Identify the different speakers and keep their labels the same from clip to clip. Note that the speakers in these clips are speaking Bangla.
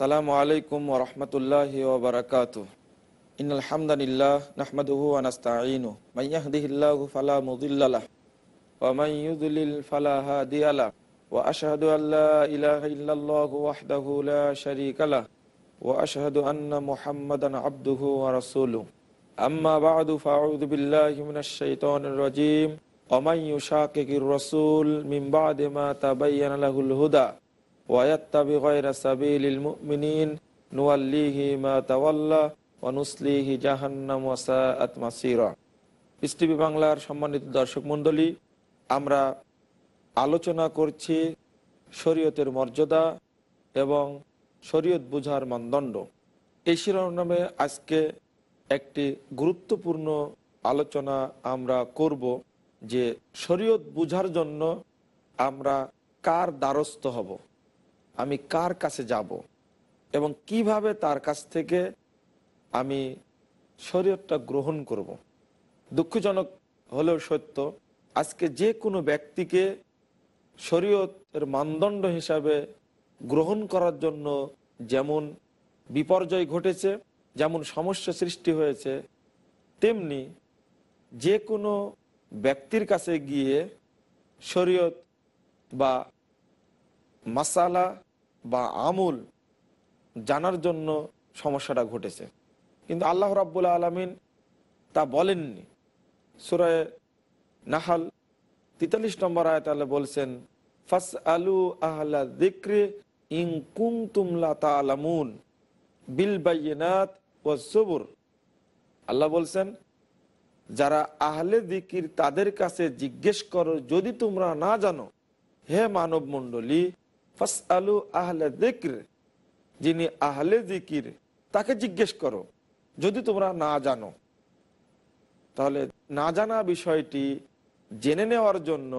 Speaker 1: আসসালামু আলাইকুম ওরহমতুল্লাহ ওবরাকাত ইন আলহামদুলিল্লাহ নাহমাদুহু আনাস্তাঈনু মান ইয়াহদিহিল্লাহু ফালা মুদিল্লাহ ওয়া মান ইউদ্লিল ফালা হাদিয়ালা ওয়া আশহাদু আল লা ইলাহা ইল্লাল্লাহু ওয়াহদাহু লা শারীকা লাহ। ওয়া আশহাদু আন্না মুহাম্মাদান আবদুহু ওয়া রাসূলুহু। আম্মা বা'দু ফাআউযু বিল্লাহি মিনাশ শাইতানির রাজীম। ওয়া মান ইউশাকিকির রাসূল মিন বা'দি মা তাবাyyana লাহুল হুদা। ওয়াত্তাবি গয়রা সাবিলিল মুমিনিন নুয়াল্লিহি মা তাওয়াল্লা ওয়া নুসলিহি জাহান্নাম ওয়া সাআত মাসিরা। পিস টিভি বাংলার সম্মানিত দর্শক মণ্ডলী, আমরা আলোচনা করছি শরীয়তের মর্যাদা এবং শরীয়ত বুঝার মানদণ্ড। এই শিরোনামে আজকে একটি গুরুত্বপূর্ণ আলোচনা আমরা করব যে শরীয়ত বুঝার জন্য আমরা কার দ্বারস্থ হব। আমি কার কাছে যাব এবং কীভাবে তার কাছ থেকে আমি শরীয়তটা গ্রহণ করব। দুঃখজনক হলেও সত্য, আজকে যে কোনো ব্যক্তিকে শরীয়তের মানদণ্ড হিসাবে গ্রহণ করার জন্য যেমন বিপর্যয় ঘটেছে, যেমন সমস্যা সৃষ্টি হয়েছে, তেমনি যে কোনো ব্যক্তির কাছে গিয়ে শরীয়ত বা মাসালা বা আমুল জানার জন্য সমস্যাটা ঘটেছে। কিন্তু আল্লাহ রাব্বুল্লা আলমিন তা বলেননি। সুরায় নাহাল তেতাল্লিশ নম্বর আয়ত আল্লাহ বলছেন ফাস আলু আহলা দিক্রে ইং কুম তুমলা তালামুন বিল বাইনাত ও জবুর আল্লাহ বলছেন, যারা আহলে দিকির তাদের কাছে জিজ্ঞেস করো, যদি তোমরা না জানো, হে মানব মণ্ডলী ফাস আলু আহলে দিক্র যিনি আহলে দিকির তাকে জিজ্ঞেস করো, যদি তোমরা না জানো। তাহলে না জানা বিষয়টি জেনে নেওয়ার জন্য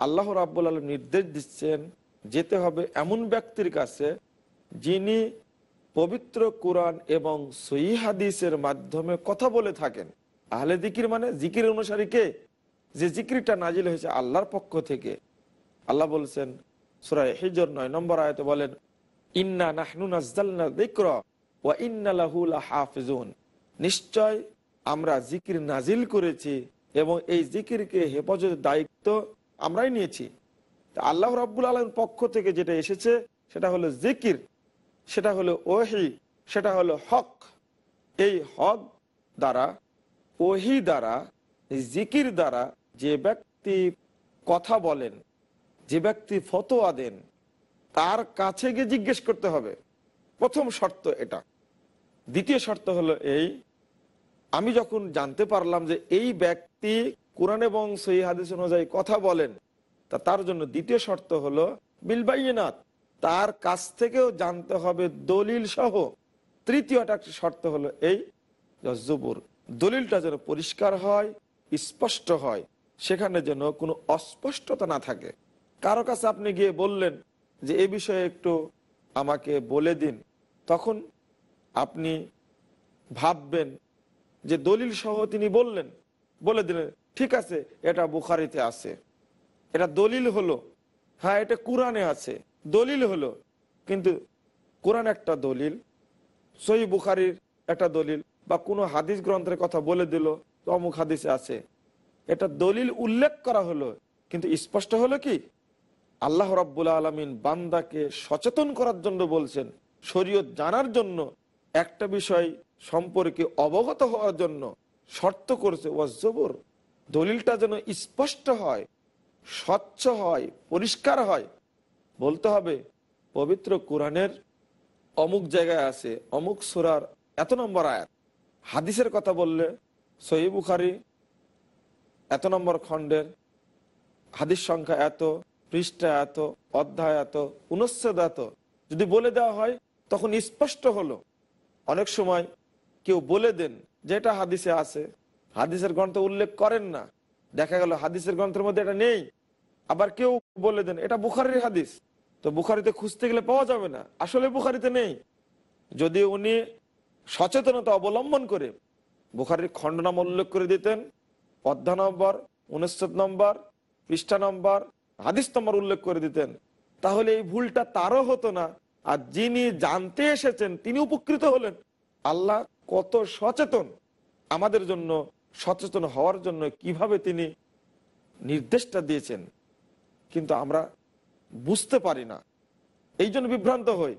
Speaker 1: আল্লাহ রাব্বুল আলম নির্দেশ দিচ্ছেন, যেতে হবে এমন ব্যক্তির কাছে যিনি পবিত্র কোরআন এবং সহি হাদিসের মাধ্যমে কথা বলে থাকেন। আহলে দিকির মানে জিকির অনুসারী কে? যে জিকিরটা নাজিল হয়েছে আল্লাহর পক্ষ থেকে। আল্লাহ বলছেন সুরায় হিজর নয় নম্বর আয়তে বলেন, ইন্না নাহনু নাজ্জালনা যিকর ওয়া ইন্না লাহু লাহাফিজুন। নিশ্চয় আমরা জিকির নাজিল করেছি এবং এই জিকিরকে হেফাজতের দায়িত্ব আমরাই নিয়েছি। তা আল্লাহ রাব্বুল আলমের পক্ষ থেকে যেটা এসেছে, সেটা হলো জিকির, সেটা হলো ওহি, সেটা হলো হক। এই হক দ্বারা, ওহি দ্বারা, জিকির দ্বারা যে ব্যক্তি কথা বলেন যে ব্যক্তি ফতোয়া দেন, তার কাছে গিয়ে জিজ্ঞেস করতে হবে। প্রথম শর্ত এটা। দ্বিতীয় শর্ত হলো এই, আমি যখন জানতে পারলাম যে এই ব্যক্তি কোরআন এবং সহি হাদিস অনুযায়ী কথা বলেন, তা তার জন্য দ্বিতীয় শর্ত হলো বিলবাইনাথ তার কাছ থেকেও জানতে হবে দলিল সহ। তৃতীয়টা একটা শর্ত হলো এই জবুর, দলিলটা যেন পরিষ্কার হয়, স্পষ্ট হয়, সেখানে যেন কোনো অস্পষ্টতা না থাকে। কারও কাছে আপনি গিয়ে বললেন যে এ বিষয়ে একটু আমাকে বলে দিন, তখন আপনি ভাববেন যে দলিল সহ তিনি বললেন, বলে দিলেন, ঠিক আছে, এটা বুখারিতে আছে। এটা দলিল হলো হ্যাঁ এটা কোরআনে আছে, দলিল হলো, কিন্তু কোরআন একটা দলিল, সহি বুখারির একটা দলিল, বা কোনো হাদিস গ্রন্থের কথা বলে দিল অমুক হাদিসে আছে। এটা দলিল উল্লেখ করা হলো, কিন্তু স্পষ্ট হলো কি? আল্লাহ রাব্বুল আলমিন বান্দাকে সচেতন করার জন্য বলছেন, শরীয়ত জানার জন্য একটা বিষয় সম্পর্কে অবগত হওয়ার জন্য শর্ত করছে ওয়াজবর দলিলটা যেন স্পষ্ট হয়, স্বচ্ছ হয়, পরিষ্কার হয়। বলতে হবে, পবিত্র কোরআনের অমুক জায়গায় আছে, অমুক সুরার এত নম্বর আয়াত। হাদিসের কথা বললে সহি বুখারি এত নম্বর খণ্ডের। হাদিস সংখ্যা এত পৃষ্ঠা এত, অধ্যায় এত, অনুচ্ছেদ এত। যদি বলে দেওয়া হয়, তখন স্পষ্ট হলো। অনেক সময় কেউ বলে দেন যেটা হাদিসে আছে। হাদিসের গ্রন্থ উল্লেখ করেন না। দেখা গেল হাদিসের গ্রন্থের মধ্যে এটা নেই। আবার কেউ বলে দেন, এটা বুখারির হাদিস। তো বুখারিতে খুঁজতে গেলে পাওয়া যাবে না। আসলে বুখারিতে নেই। যদি উনি সচেতনতা অবলম্বন করে বুখারির খণ্ডনাম উল্লেখ করে দিতেন অধ্যা নম্বর উনষৎ নম্বর, পৃষ্ঠা নম্বর হাদিস নম্বর উল্লেখ করে দিতেন। তাহলে এই ভুলটা তারও হতো না। আর যিনি জানতে এসেছেন, তিনি উপকৃত হলেন। আল্লাহ কত সচেতন। আমাদের জন্য সচেতন হওয়ার জন্য কীভাবে তিনি নির্দেশটা দিয়েছেন। কিন্তু আমরা বুঝতে পারি না। এই জন্য বিভ্রান্ত হই।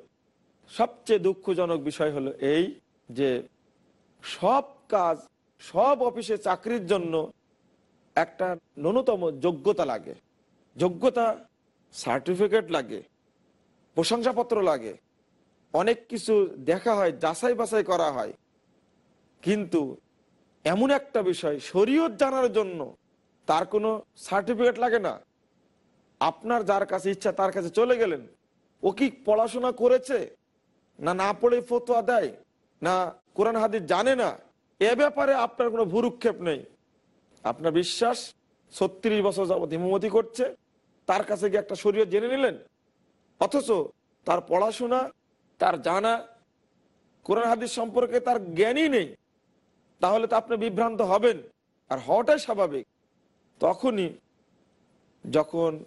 Speaker 1: সবচেয়ে দুঃখজনক বিষয় হলো এই যে সব কাজ, সব অফিসে চাকরির জন্য একটা ন্যূনতম যোগ্যতা লাগে। যোগ্যতা, সার্টিফিকেট লাগে, প্রশংসাপত্র লাগে, অনেক কিছু দেখা হয়, যাচাই বাছাই করা হয়। কিন্তু এমন একটা বিষয়, শরীয়ত জানার জন্য তার কোনো সার্টিফিকেট লাগে না। আপনার যার কাছে ইচ্ছা তার কাছে চলে গেলেন। ও কি পড়াশোনা করেছে? না না পড়ে ফতোয়া দেয়? না, কোরআন হাদিস জানে না? এ ব্যাপারে আপনার কোনো ভুরুক্ষেপ নেই। আপনার বিশ্বাস, ছত্রিশ বছর যাবৎ হিমমতি করছে। তার কাছে গিয়ে একটা শরীর জেনে নিলেন? অথচ তার পড়াশোনা, তার জানা, কোরআন হাদিস সম্পর্কে তার জ্ঞানই নেই। তাহলে তো আপনি বিভ্রান্ত হবেন। আর হওয়াটাই স্বাভাবিক। তখনই যখন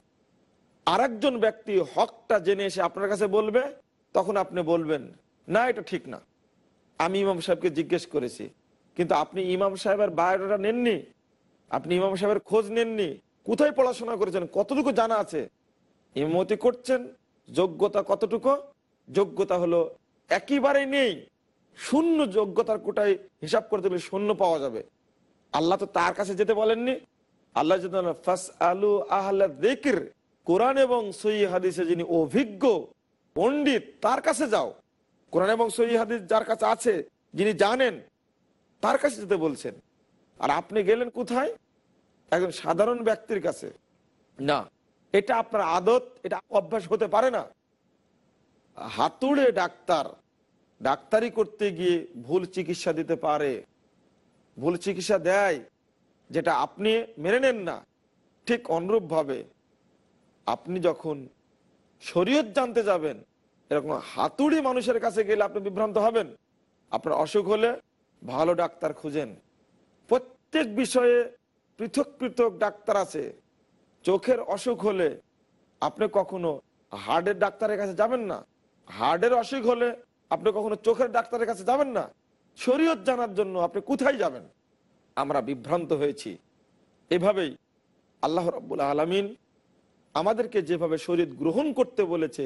Speaker 1: আরেকজন ব্যক্তি হকটা জেনে এসে আপনার কাছে বলবে, তখন আপনি বলবেন, না, এটা ঠিক না। আমি ইমাম সাহেবকে জিজ্ঞেস করেছি। কিন্তু আপনি ইমাম সাহেবের বায়োডাটা নেননি। আপনি ইমাম সাহেবের খোঁজ নেননি। কোথায় পড়াশোনা করেছেন? কতটুকু জানা আছে? ইমামতি করছেন, যোগ্যতা কতটুকু? যোগ্যতা হলো একেবারেই নেই। শূন্য যোগ্যতার কোটায় হিসাব করতে গেলে শূন্য পাওয়া যাবে। আল্লাহ তো তার কাছে যেতে বলেননি। আল্লাহ ফাস আলু আহ্লা কোরআন এবং সই হাদিসে যিনি অভিজ্ঞ, পণ্ডিত, তার কাছে যাও। কোরআন এবং সই হাদিস যার কাছে আছে, যিনি জানেন, তার কাছে যেতে বলছেন। আর আপনি গেলেন কোথায়? একজন সাধারণ ব্যক্তির কাছে। না। এটা আপনার আদত এটা অভ্যাস হতে পারে না। হাতুড়ে ডাক্তার ডাক্তারি করতে গিয়ে ভুল চিকিৎসা দিতে পারে। ভুল চিকিৎসা দেয় যেটা আপনি মেনে নেন না। ঠিক অনুরূপভাবে আপনি যখন শরীয়ত জানতে যাবেন এরকম হাতুড়ি মানুষের কাছে গেলে আপনি বিভ্রান্ত হবেন। আপনার অসুখ হলে ভালো ডাক্তার খুঁজেন। প্রত্যেক বিষয়ে পৃথক পৃথক ডাক্তার আছে। চোখের অসুখ হলে আপনি কখনো হার্টের ডাক্তারের কাছে যাবেন না? হার্টের অসুখ হলে আপনি কখনো চোখের ডাক্তারের কাছে যাবেন না? শরীয়ত জানার জন্য আপনি কোথায় যাবেন? আমরা বিভ্রান্ত হয়েছি। এভাবেই আল্লাহ রব্বুল আলমিন আমাদেরকে যেভাবে শরীর গ্রহণ করতে বলেছে,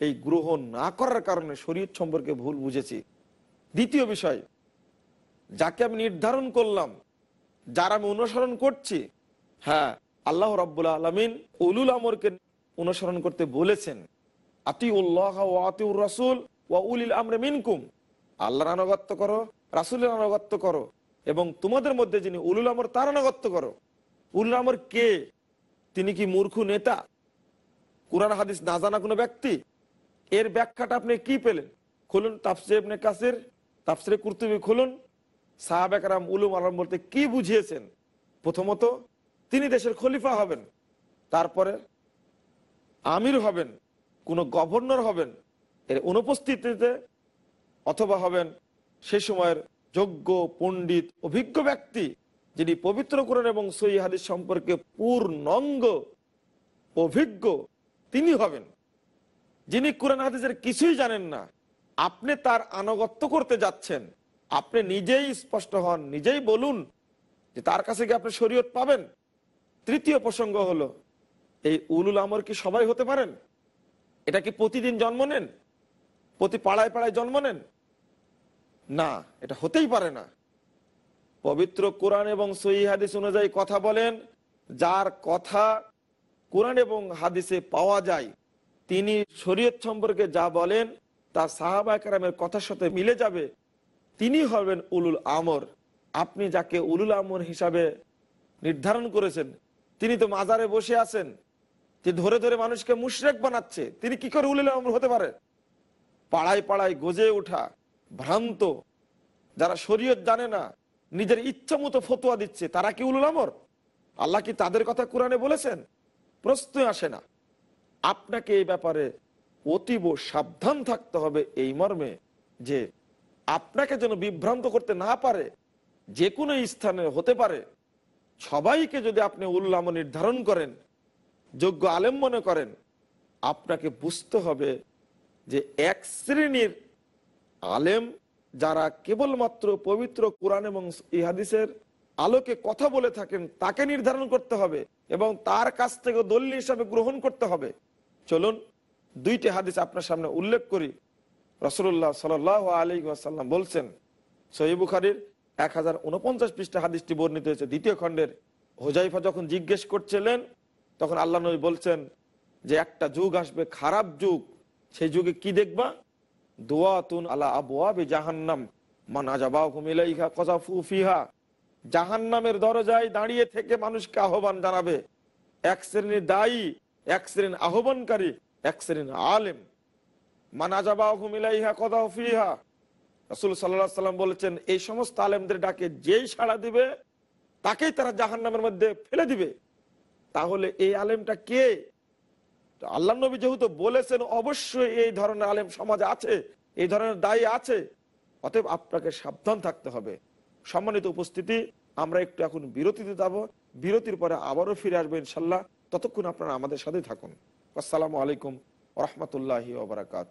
Speaker 1: এই গ্রহণ না করার কারণে শরীর সম্পর্কে ভুল বুঝেছি। দ্বিতীয় বিষয়, যাকে আমি নির্ধারণ করলাম যার আমি অনুসরণ করছি হ্যাঁ আল্লাহ রব্বুল আলমিন উলুল আমরকে অনুসরণ করতে বলেছেন আতি উল্লাহ ও আতিউর রাসুল ও উলিল আমরে মিনকুম। আল্লাহর আনুগত্য করো, রাসুলের আনুগত্য করো, এবং তোমাদের মধ্যে যিনি উলুল আমর, তার আনুগত্য করো। উলুল আমর কে? তিনি কি মূর্খ নেতা? কোরআন, হাদিস না জানা কোনো ব্যক্তি? এর ব্যাখ্যাটা আপনি কি পেলেন? খুলুন তাফসির ইবনে কাসির, তাফসিরে কুর্তুবি খুলুন। সাহাবেকরাম উলুম আলম বলতে কি বুঝিয়েছেন? প্রথমত, তিনি দেশের খলিফা হবেন। তারপরে, আমির হবেন, কোনো গভর্নর হবেন, এর অনুপস্থিতিতে, অথবা হবেন সে সময়ের যোগ্য, পণ্ডিত, অভিজ্ঞ ব্যক্তি, যিনি পবিত্র করেন এবং সই হাদিস সম্পর্কে পূর্ণঙ্গ, অভিজ্ঞ, তিনি হবেন। যিনি কোরআন হাদিসের কিছুই জানেন না, আপনি তার আনুগত্য করতে যাচ্ছেন। আপনি নিজেই স্পষ্ট হন, নিজেই বলুন যে তার কাছে গিয়ে আপনি শরীয়ত পাবেন। তৃতীয় প্রসঙ্গ হলো, এই উলুল আমর কি সবাই হতে পারেন? এটা কি প্রতিদিন জন্ম নেন? প্রতি পাড়ায় পাড়ায় জন্ম নেন? না, এটা হতেই পারে না। পবিত্র কোরআন এবং সহি হাদিস অনুযায়ী কথা বলেন, যার কথা কোরআন এবং হাদিসে পাওয়া যায়, তিনি শরীয়ত সম্পর্কে যা বলেন তা সাহাবা একরামের কথার সাথে মিলে যাবে। তিনি হবেন উলুল আমর। আপনি যাকে উলুল আমর হিসাবে নির্ধারণ করেছেন, তিনি তো মাজারে বসে আছেন, যে ধরে ধরে মানুষকে মুশরেক বানাচ্ছে, তিনি কি করে উলুল আমর হতে পারে পাড়ায় পাড়ায় গজে ওঠা ভ্রান্ত, যারা শরীয়ত জানে না, নিজের ইচ্ছা মতো ফতোয়া দিচ্ছে, তারা কি উলুল আমর? আল্লাহ কি তাদের কথা কোরআনে বলেছেন? প্রশ্ন আসে না। আপনাকে এই ব্যাপারে অতীব সাবধান থাকতে হবে এই মর্মে যে আপনাকে যেন বিভ্রান্ত করতে না পারে, যে কোনো স্থানে হতে পারে, সবাইকে যদি আপনি উল্লাম নির্ধারণ করেন, যোগ্য আলেম মনে করেন, আপনাকে বুঝতে হবে যে এক শ্রেণির আলেম যারা কেবলমাত্র পবিত্র কোরআন এবং ইহাদিসের আলোকে কথা বলে থাকেন, তাকে নির্ধারণ করতে হবে এবং তার কাছ থেকে দলিল হিসাবে গ্রহণ করতে হবে। চলুন, দুইটি হাদিস আপনার সামনে উল্লেখ করি। রসুল্লাহ সাল আলী আসাল্লাম বলছেন সহি বুখারির এক হাজার উনপঞ্চাশ পৃষ্ঠা হাদিসটি বর্ণিত হয়েছে। দ্বিতীয় খণ্ডের হোজাইফা যখন জিজ্ঞেস করছিলেন, তখন আল্লাহ নবী বলছেন যে, একটা যুগ আসবে, খারাপ যুগ, সেই যুগে কি দেখবা? দোয়াতুন আলা আবুয়াবি জাহান্নাম, মান আজাবাহুম ইলাইহা কযাফু ফিহা। জাহান্নামের দরজায় দাঁড়িয়ে থেকে মানুষকে আহ্বান জানাবে। এক শ্রেণির দায়ী, এক শ্রেণির আহ্বানকারী, এক শ্রেণির আলেম। মান আজাবাহুম ইলাইহা কযাফু ফিহা। রাসূল আলাইহি সাল্লাম বলেছেন, এই সমস্ত আলেমদের ডাকে যেই সাড়া দিবে, তাকেই তারা জাহান্নামের মধ্যে ফেলে দিবে। তাহলে এই আলেমটা কে? আল্লাহ নবী যেহেতু বলেছেন, অবশ্যই এই ধরনের আলেম সমাজে আছে, এই ধরনের দায়ী আছে। অতএব আপনাকে সাবধান থাকতে হবে। সম্মানিত উপস্থিতি, আমরা একটু এখন বিরতিতে যাব। বিরতির পরে আবারও ফিরে আসব ইনশাল্লাহ। ততক্ষণ আপনারা আমাদের সাথে থাকুন। আসসালামু আলাইকুম। রহমতুল্লাহ ওবরাকাত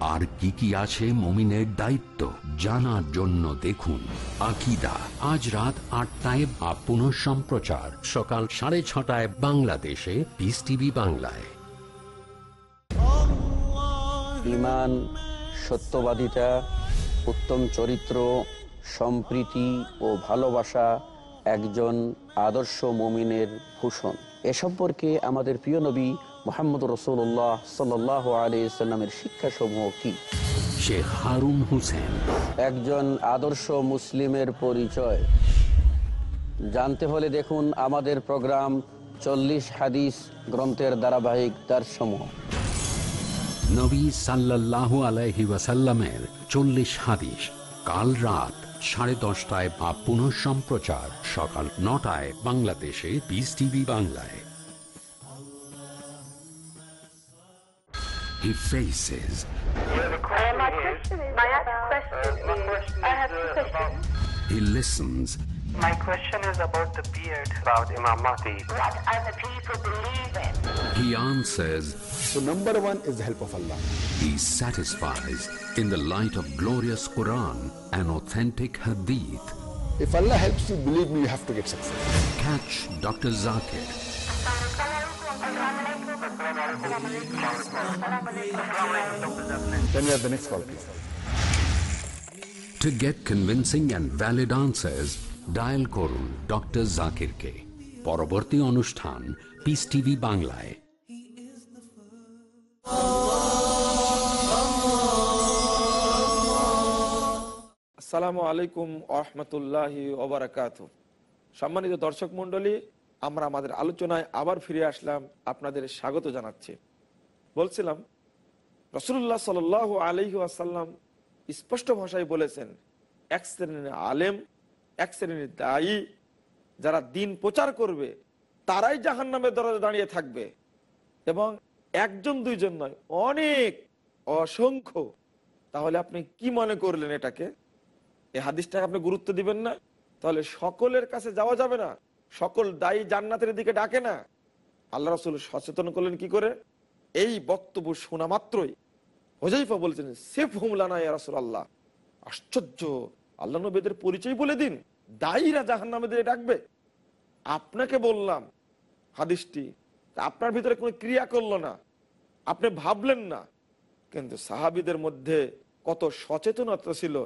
Speaker 2: আর কি কি আছে মমিনের দায়িত্ব জানার জন্য দেখুন আকিদা। আজ রাত আটটায় বা পুনঃ সম্প্রচার। সকাল সাড়ে ছটায় বাংলাদেশে। পিস টিভি বাংলায়।
Speaker 3: ইমান, সত্যবাদিতা, উত্তম চরিত্র, সম্প্রীতি ও ভালোবাসা একজন আদর্শ মমিনের ভূষণ। এ সম্পর্কে আমাদের প্রিয় নবী মোহাম্মদ রসুল্লাহ সাল আলি সাল্লামের শিক্ষাসমূহ কি?
Speaker 2: শেখ হারুন হোসেন।
Speaker 3: একজন আদর্শ মুসলিমের পরিচয়। জানতে হলে দেখুন আমাদের প্রোগ্রাম চল্লিশ হাদিস গ্রন্থের ধারাবাহিক দারসমূহ
Speaker 2: নবী সাল্লাল্লাহু আলাইহি ওয়াসাল্লামের চল্লিশ হাদিস কাল রাত সাড়ে দশটায় বা পুনঃ সম্প্রচার সকাল নটায় বাংলাদেশে পিস টিভি বাংলায়। He faces
Speaker 4: My question is, my question is, I have two questions.
Speaker 2: He listens.
Speaker 5: My question is about the beard about Imam Mahdi.
Speaker 4: What other people believe in.
Speaker 2: He answers.
Speaker 6: So number one is the help of Allah.
Speaker 2: He satisfies in the light of glorious Quran and authentic Hadith.
Speaker 6: If Allah helps you, believe me, you have to get success.
Speaker 2: Catch Dr. Zakir
Speaker 6: Then you have the next call, please.
Speaker 2: to get convincing and valid answers. Dial করুন ডক্টর জাকিরকে পরবর্তী অনুষ্ঠান পিস টিভি বাংলায়
Speaker 1: আসসালামু আলাইকুম আহমতুল্লাহ ওবরাকাত সম্মানিত দর্শক মণ্ডলী আমরা আমাদের আলোচনায় আবার ফিরে আসলাম, আপনাদের স্বাগত জানাচ্ছি। বলছিলাম রসুল্লাহ সাল আলহি আসাল্লাম স্পষ্ট ভাষায় বলেছেন, এক শ্রেণির আলেম, এক শ্রেণির দায়ী, যারা দিন প্রচার করবে, তারাই জাহান নামের দরজা দাঁড়িয়ে থাকবে। এবং একজন, দুইজন নয়, অনেক অসংখ্য। তাহলে আপনি কি মনে করলেন এটাকে? এই হাদিসটাকে আপনি গুরুত্ব দিবেন না? তাহলে সকলের কাছে যাওয়া যাবে না? সকল দায়ী জান্নাতের দিকে ডাকে না। আল্লাহ রসুল সচেতন করলেন কি করে? এই বক্তব্য শোনা মাত্রই হোজাইফা বলছেন, সেফ হুমলানা রসুল আল্লাহ আশ্চর্য! আল্লাহ নবীদের পরিচয় বলে দিন, দায়ীরা জাহান নামে ডাকবে। আপনাকে বললাম হাদিসটি, আপনার ভিতরে কোনো ক্রিয়া করল না, আপনি ভাবলেন না। কিন্তু সাহাবিদের মধ্যে কত সচেতনতা ছিল।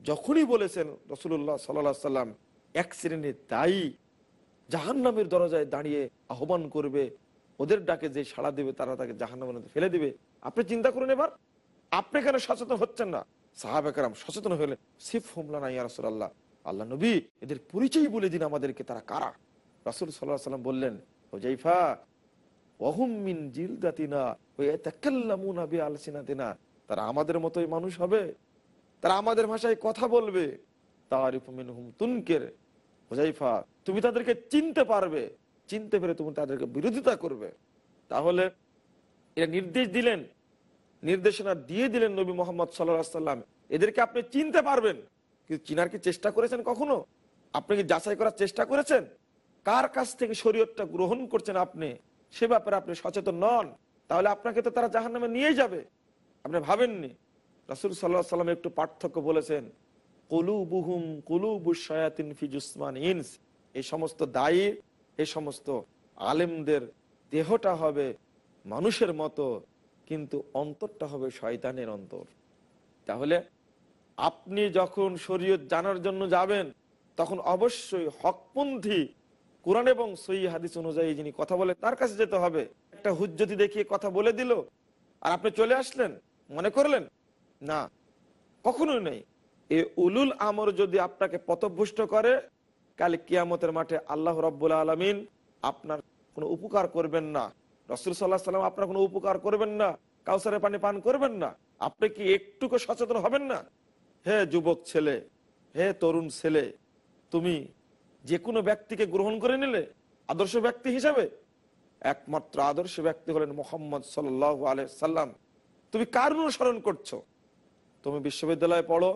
Speaker 1: যখনই বলেছেন রসুল্লাহ সাল্লা সাল্লাম এক শ্রেণির দায়ী জাহান নামের দরজায় দাঁড়িয়ে আহ্বান করবে। ওদের ডাকে যে সাড়া দেবে, তারা তাকে জাহান নামের মধ্যে ফেলে দিবে। আপনি চিন্তা করুন এবার। আপনি কেন সচেতন হচ্ছেন না। সাহাবেকার সচেতন হলেন সিফ হুমলানা ইয়া রসুল্লাহ আল্লাহ নবী এদের পরিচয় বলে দিন আমাদেরকে, তারা কারা? রাসুল সাল্লাহ সাল্লাম বললেন ও জাইফা তারা আমাদের মতোই মানুষ হবে। তারা আমাদের ভাষায় কথা বলবে। তারিফু তুমি তাদেরকে চিনতে পারবে, চিনতে পেরে তুমি তাদেরকে বিরোধিতা করবে। তাহলে এটা নির্দেশ দিলেন, নির্দেশনা দিয়ে দিলেন নবী মোহাম্মদ সাল্লাহ সাল্লাম এদেরকে আপনি চিনতে পারবেন, কিন্তু চিনার কি চেষ্টা করেছেন কখনো? আপনি কি যাচাই করার চেষ্টা করেছেন? কার কাছ থেকে শরীয়তটা গ্রহণ করছেন আপনি? সে ব্যাপারে আপনি সচেতন নন, তাহলে আপনাকে তো তারা জাহান নামে নিয়ে যাবে। আপনি ভাবেননি? রাসুল সাল্লাহ সাল্লাম একটু পার্থক্য বলেছেন কলু বুহুম কলু বুসায়াতিন ফিজুসমান ইনস। এই সমস্ত দায়ী এই সমস্ত আলেমদের দেহটা হবে মানুষের মতো, কিন্তু অন্তরটা হবে শয়তানের অন্তর। তাহলে আপনি যখন শরীয়ত জানার জন্য যাবেন, তখন অবশ্যই হকপন্থী কোরআন এবং সই হাদিস অনুযায়ী যিনি কথা বলে তার কাছে যেতে হবে। একটা হুজ্জতি দেখিয়ে কথা বলে দিল, আর আপনি চলে আসলেন, মনে করলেন? না, কখনোই নেই। এ উলুল আমর যদি আপনাকে পথভ্রষ্ট করে কালে কিয়ামতের মাঠে আল্লাহ রব্বুল আলমিন আপনার কোনো উপকার করবেন না। রসুল সাল্লাহ সাল্লাম আপনার কোনো উপকার করবেন না। কাউসারে পানি পান করবেন না। আপনি কি একটুকু সচেতন হবেন না? হে যুবক ছেলে, হে তরুণ ছেলে, তুমি যে কোনো ব্যক্তিকে গ্রহণ করে নিলে আদর্শ ব্যক্তি হিসাবে একমাত্র আদর্শ ব্যক্তি হলেন মোহাম্মদ সাল্লাহ আলাই সাল্লাম তুমি কার অনুসরণ করছ? তুমি বিশ্ববিদ্যালয়ে পড়ো,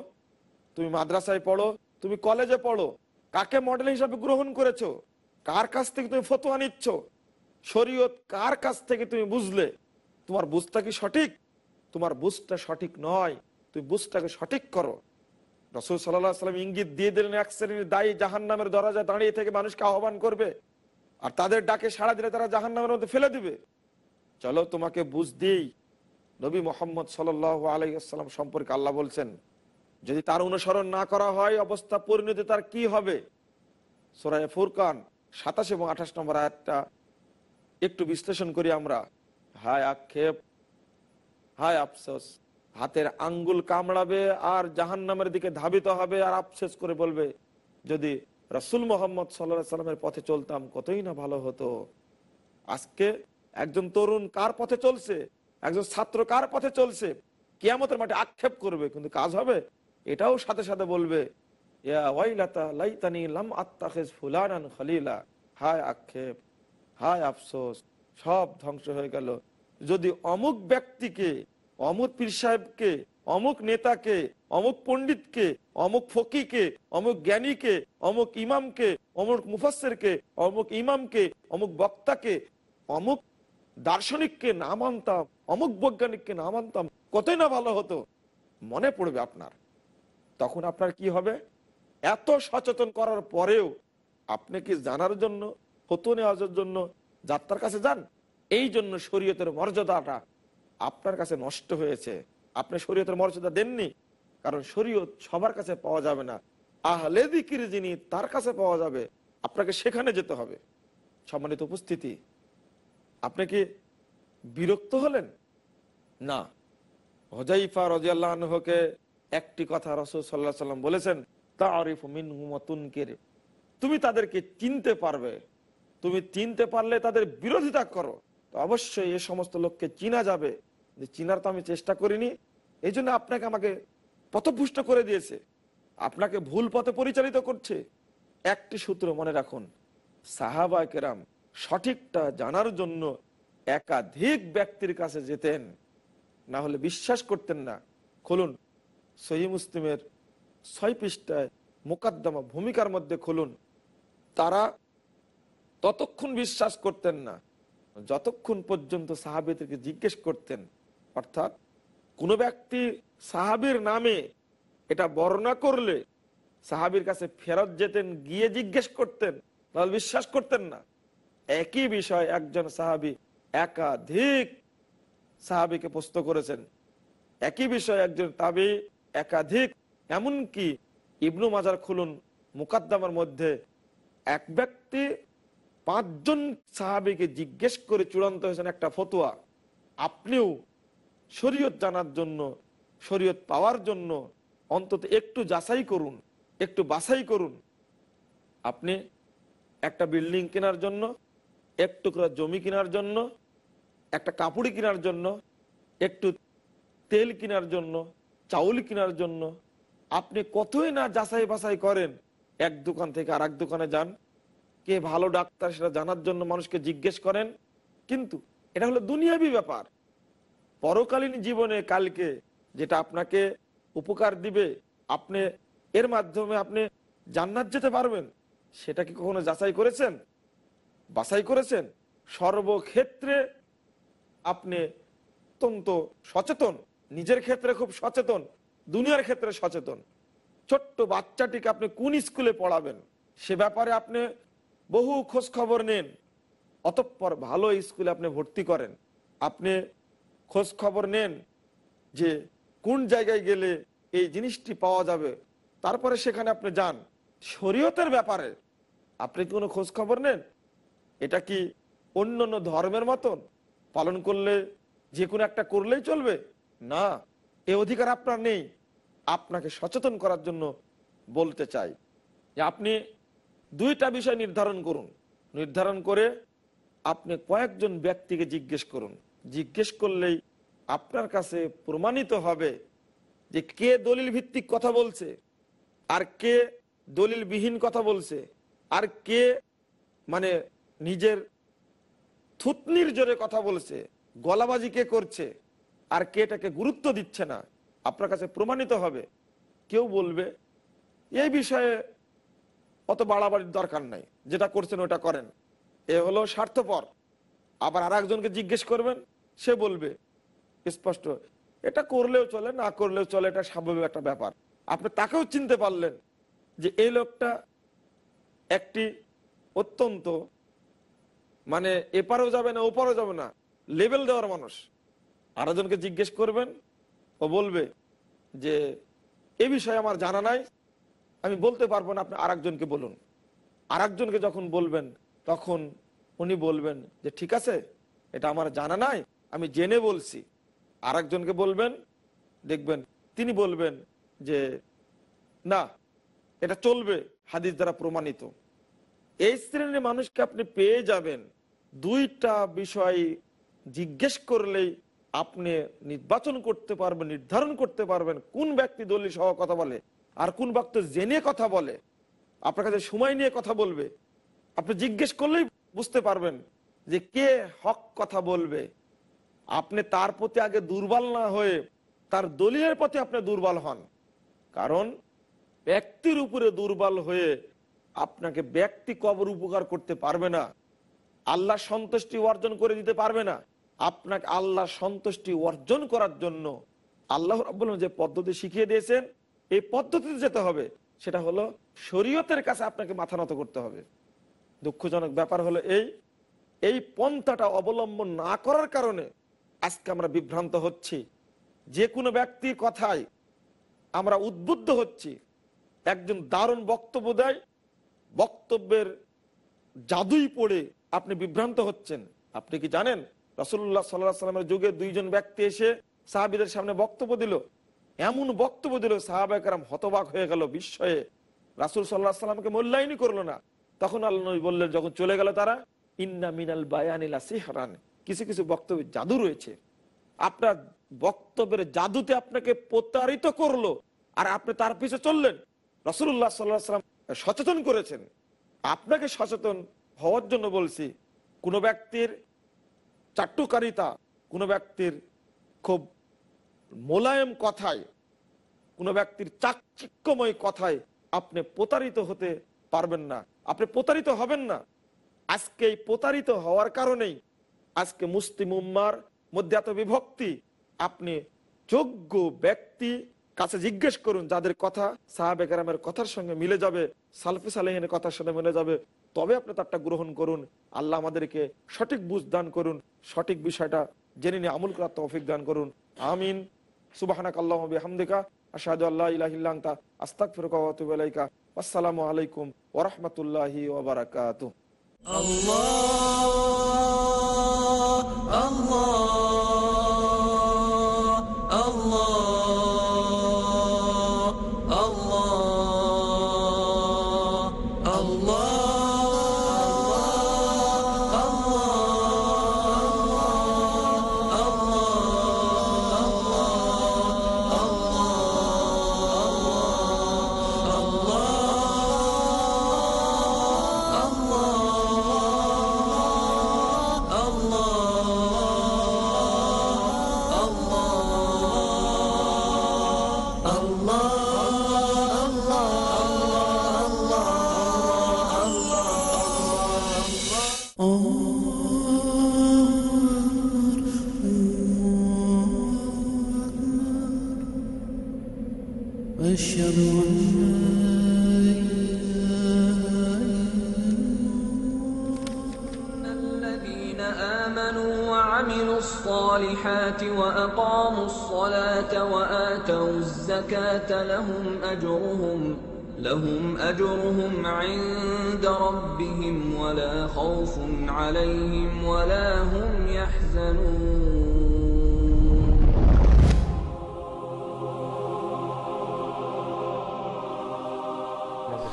Speaker 1: তুমি মাদ্রাসায় পড়ো, তুমি কলেজে পড়ো কাকে মডেল হিসাবে গ্রহণ করেছ? কার কাছ থেকে তুমি ফতোয়া নিচ্ছ? শরীয়ত কার কাছ থেকে তুমি বুঝলে? তোমার বুঝটা কি সঠিক? তোমার বুঝটা সঠিক নয়। তুমি বুঝটাকে সঠিক করো। রসুল সাল্লাম ইঙ্গিত দিয়ে দিলেন, এক শ্রেণির দায়ী জাহান নামের দরজা দাঁড়িয়ে থেকে মানুষকে আহ্বান করবে আর তাদের ডাকে সাড়া দিলে তারা জাহান নামের মধ্যে ফেলে দিবে। চলো তোমাকে বুঝ দিই। নবী মোহাম্মদ সাল আলাইসাল্লাম সম্পর্কে আল্লাহ বলছেন যদি তার অনুসরণ না করা হয়, অবস্থা, পরিণতি তার কি হবে? সোরাই ফুরকান সাতাশ এবং আঠাশ নম্বর আয়াতটা একটু বিশ্লেষণ করি আমরা। হায় আক্ষেপ, হায় আফসোস, হাতের আঙ্গুল কামড়াবে আর জাহান নামের দিকে ধাবিত হবে আর আফসোস করে বলবে, যদি রসুল মোহাম্মদ সাল্লা সাল্লামের পথে চলতাম, কতই না ভালো হতো? আজকে একজন তরুণ কার পথে চলছে? একজন ছাত্র কার পথে চলছে? কেয়ামতের মাঠে আক্ষেপ করবে, কিন্তু কাজ হবে? এটাও সাথে সাথে বলবে সব ধ্বংস হয়ে গেল। যদি অমুক ব্যক্তিকে, অমুক পীর সাহেবকে, অমুক নেতাকে, অমুক পণ্ডিতকে, অমুক ফকিকে, অমুক জ্ঞানীকে, অমুক ইমামকে, অমুক মুফাসেরকে অমুক ইমামকে, অমুক বক্তাকে, অমুক দার্শনিককে না মানতাম অমুক বৈজ্ঞানিককে না মানতাম কতই না ভালো হতো? মনে পড়বে আপনার। তখন আপনার কি হবে? এত সচেতন করার পরেও আপনি কি জানার জন্য হতো নেওয়ার জন্য যাত্রার কাছে যান? এই জন্য শরীয়তের মর্যাদাটা আপনার কাছে নষ্ট হয়েছে। আপনি শরীয়তের মর্যাদা দেননি, কারণ শরীয়ত সবার কাছে পাওয়া যাবে না। আহলে দিকির যিনি, তার কাছে পাওয়া যাবে। আপনাকে সেখানে যেতে হবে। সম্মানিত উপস্থিতি, আপনি কি বিরক্ত হলেন? না। হজাইফা রাজিয়াল্লাহকে একটি কথা রসুল সাল্লাহ সাল্লাম বলেছেন তা আরিফ মিনহুমতুনকের তুমি তাদেরকে চিনতে পারবে। তুমি চিনতে পারলে তাদের বিরোধিতা করো। তো অবশ্যই এ সমস্ত লোককে চিনা যাবে। যে চিনার তো আমি চেষ্টা করিনি এই জন্য আপনাকে আমাকে পথভুষ্ট করে দিয়েছে। আপনাকে ভুল পথে পরিচালিত করছে। একটি সূত্র মনে রাখুন সাহাবা কেরাম সঠিকটা জানার জন্য একাধিক ব্যক্তির কাছে যেতেন, না হলে বিশ্বাস করতেন না। খুলুন সহি মুসলিমের ছয় পৃষ্ঠায় মোকাদ্দমা ভূমিকার মধ্যে খুলুন। তারা ততক্ষণ বিশ্বাস করতেন না। যতক্ষণ পর্যন্ত সাহাবিদেরকে জিজ্ঞেস করতেন, অর্থাৎ কোনো ব্যক্তি সাহাবির নামে এটা বর্ণনা করলে সাহাবির কাছে ফেরত যেতেন, গিয়ে জিজ্ঞেস করতেন, তাহলে বিশ্বাস করতেন না। একই বিষয় একজন সাহাবি একাধিক সাহাবিকে প্রস্ত করেছেন। একই বিষয় একজন তাবি একাধিক, এমনকি ইবনু মাজার খুলুন মুকাদ্দামার মধ্যে এক ব্যক্তি পাঁচজন সাহাবিকে জিজ্ঞেস করে চূড়ান্ত হয়েছেন একটা ফতোয়া। আপনিও শরীয়ত জানার জন্য, শরীয়ত পাওয়ার জন্য অন্তত একটু যাচাই করুন, একটু বাছাই করুন। আপনি একটা বিল্ডিং কেনার জন্য, এক টুকরা জমি কেনার জন্য, একটা কাপড়ি কেনার জন্য, একটু তেল কেনার জন্য চাউল কেনার জন্য আপনি কতই না যাচাই বাছাই করেন, এক দোকান থেকে আর দোকানে যান, কে ভালো ডাক্তার সেটা জানার জন্য মানুষকে জিজ্ঞেস করেন। কিন্তু এটা হলো দুনিয়াবি ব্যাপার। পরকালীন জীবনে কালকে যেটা আপনাকে উপকার দিবে, আপনি এর মাধ্যমে আপনি জান্নাত যেতে পারবেন, সেটা কি কখনো যাচাই করেছেন? বাছাই করেছেন? সর্বক্ষেত্রে আপনি অত্যন্ত সচেতন। নিজের ক্ষেত্রে খুব সচেতন, দুনিয়ার ক্ষেত্রে সচেতন। ছোট্ট বাচ্চাটিকে আপনি কোন স্কুলে পড়াবেন? সে ব্যাপারে আপনি বহু খোঁজ খবর নেন। অতঃপর ভালো স্কুলে আপনি ভর্তি করেন। আপনি খোঁজ খবর নেন যে কোন জায়গায় গেলে এই জিনিসটি পাওয়া যাবে। তারপরে সেখানে আপনি যান। শরীয়তের ব্যাপারে আপনি কি কোনো খোঁজ খবর নেন? এটা কি অন্য অন্য ধর্মের মতন? পালন করলে যে কোনো একটা করলেই চলবে? না, এ অধিকার আপনার নেই। আপনাকে সচেতন করার জন্য বলতে চাই। যে আপনি দুইটা বিষয় নির্ধারণ করুন। নির্ধারণ করে আপনি কয়েকজন ব্যক্তিকে জিজ্ঞেস করুন। জিজ্ঞেস করলেই আপনার কাছে প্রমাণিত হবে যে কে দলিল ভিত্তিক কথা বলছে, আর কে দলিল বিহীন কথা বলছে, আর কে মানে নিজের থুতনির জোরে কথা বলছে, গলাবাজি কে করছে। আর কে এটাকে গুরুত্ব দিচ্ছে না, আপনার কাছে প্রমাণিত হবে। কেউ বলবে, এই বিষয়ে অত বাড়াবাড়ির দরকার নাই, যেটা করছেন ওটা করেন। এ হলো স্বার্থপর। আবার আর একজনকে জিজ্ঞেস করবেন, সে বলবে, স্পষ্ট, এটা করলেও চলে, না করলেও চলে, এটা স্বাভাবিক একটা ব্যাপার। আপনি তাকেও চিনতে পারলেন যে এই লোকটা একটি অত্যন্ত মানে এপারও যাবে না, ওপারও যাবে না, লেভেল দেওয়ার মানুষ। আরেকজনকে জিজ্ঞেস করবেন, ও বলবে যে, এ বিষয়ে আমার জানা নাই, আমি বলতে পারব না, আপনি আরেকজনকে বলুন। আরেকজনকে যখন বলবেন, তখন উনি বলবেন যে, ঠিক আছে, এটা আমার জানা নাই, আমি জেনে বলছি। আরেকজনকে বলবেন, দেখবেন তিনি বলবেন যে, না, এটা চলবে, হাদিস দ্বারা প্রমাণিত। এই শ্রেণির মানুষকে আপনি পেয়ে যাবেন। দুইটা বিষয় জিজ্ঞেস করলেই আপনি নির্বাচন করতে পারবেন, নির্ধারণ করতে পারবেন কোন ব্যক্তি দলীয় সহ কথা বলে আর কোন ব্যক্তি জেনে কথা বলে। আপনার কাছে সময় নিয়ে কথা বলবে। আপনি জিজ্ঞেস করলেই বুঝতে পারবেন যে কে হক কথা বলবে। আপনি তার প্রতি আগে দুর্বল না হয়ে তার দলীয়ের প্রতি আপনি দুর্বল হন। কারণ ব্যক্তির উপরে দুর্বল হয়ে আপনাকে ব্যক্তি কবর উপকার করতে পারবে না। আল্লাহ সন্তুষ্টি অর্জন করে দিতে পারবে না। আপনাকে আল্লাহ সন্তুষ্টি অর্জন করার জন্য আল্লাহ যে পদ্ধতি শিখিয়ে দিয়েছেন, এই পদ্ধতিতে যেতে হবে। সেটা হলো শরীয়তের কাছে আপনাকে মাথা নত করতে হবে। দুঃখজনক ব্যাপার হলো এই এই পন্থাটা অবলম্বন না করার কারণে আজকে আমরা বিভ্রান্ত হচ্ছি। যে কোনো ব্যক্তির কথায় আমরা উদ্বুদ্ধ হচ্ছি। একজন দারুণ বক্তব্য দেয়, বক্তব্যের জাদুই পড়ে আপনি বিভ্রান্ত হচ্ছেন। আপনি কি জানেন? রসুল্লাহ সাল্লাহ সাল্লামের যুগে দুইজন ব্যক্তি এসে সাহাবিদের সামনে বক্তব্য দিল। এমন বক্তব্য দিল সাহাবাহাম হতবাক হয়ে গেল বিস্ময়ে। রাসুল সাল্লাহ সাল্লামকে মূল্যায়নই করল না। তখন আল্লাহ নবী বললেন, যখন চলে গেল তারা, ইন্না মিনাল বায়ানিলা সিহরান। কিছু কিছু বক্তব্য জাদু রয়েছে। আপনার বক্তব্যের জাদুতে আপনাকে প্রতারিত করল আর আপনি তার পিছে চললেন। রসুল্লাহ সাল্লাহ সাল্লাম সচেতন করেছেন। আপনাকে সচেতন হওয়ার জন্য বলছি, কোনো ব্যক্তির চাট্টুকারিতা। কোনো ব্যক্তির খুব মোলায়েম কথায়, কোনো ব্যক্তির চাকচিক্যময় কথায় আপনি প্রতারিত হতে পারবেন না। আপনি প্রতারিত হবেন না। আজকে এই প্রতারিত হওয়ার কারণেই আজকে মুসলিম উম্মার মধ্যে এত বিভক্তি। আপনি যোগ্য ব্যক্তি কাছে জিজ্ঞেস করুন, যাদের কথা সাহাবেকেরামের কথার সঙ্গে মিলে যাবে, সালফি সালেহিনের কথার সঙ্গে মিলে যাবে তবে আপনি তারটা গ্রহণ করুন। আল্লাহ আমাদেরকে সঠিক বুঝ দান করুন, সঠিক বিষয়টা জেনে নিয়ে আমুল করার তৌফিক দান করুন। আমিন। সুবাহানাক আল্লাহ হামদিকা আশহাদু আল্লাহ ইলাহা আস্তাক ইলাইকা। আসসালামু আলাইকুম ওয়া ওবরাকাত ওয়া বারাকাতুহু।
Speaker 7: عليهم ولا هم يحزنون.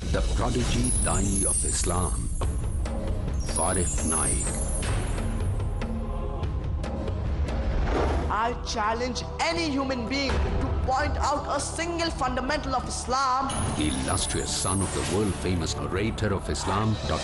Speaker 2: The prodigy Dai of Islam, Farif Naik.
Speaker 8: I challenge any human being to point out a single fundamental of Islam
Speaker 2: The illustrious son of the world famous narrator of Islam, Dr.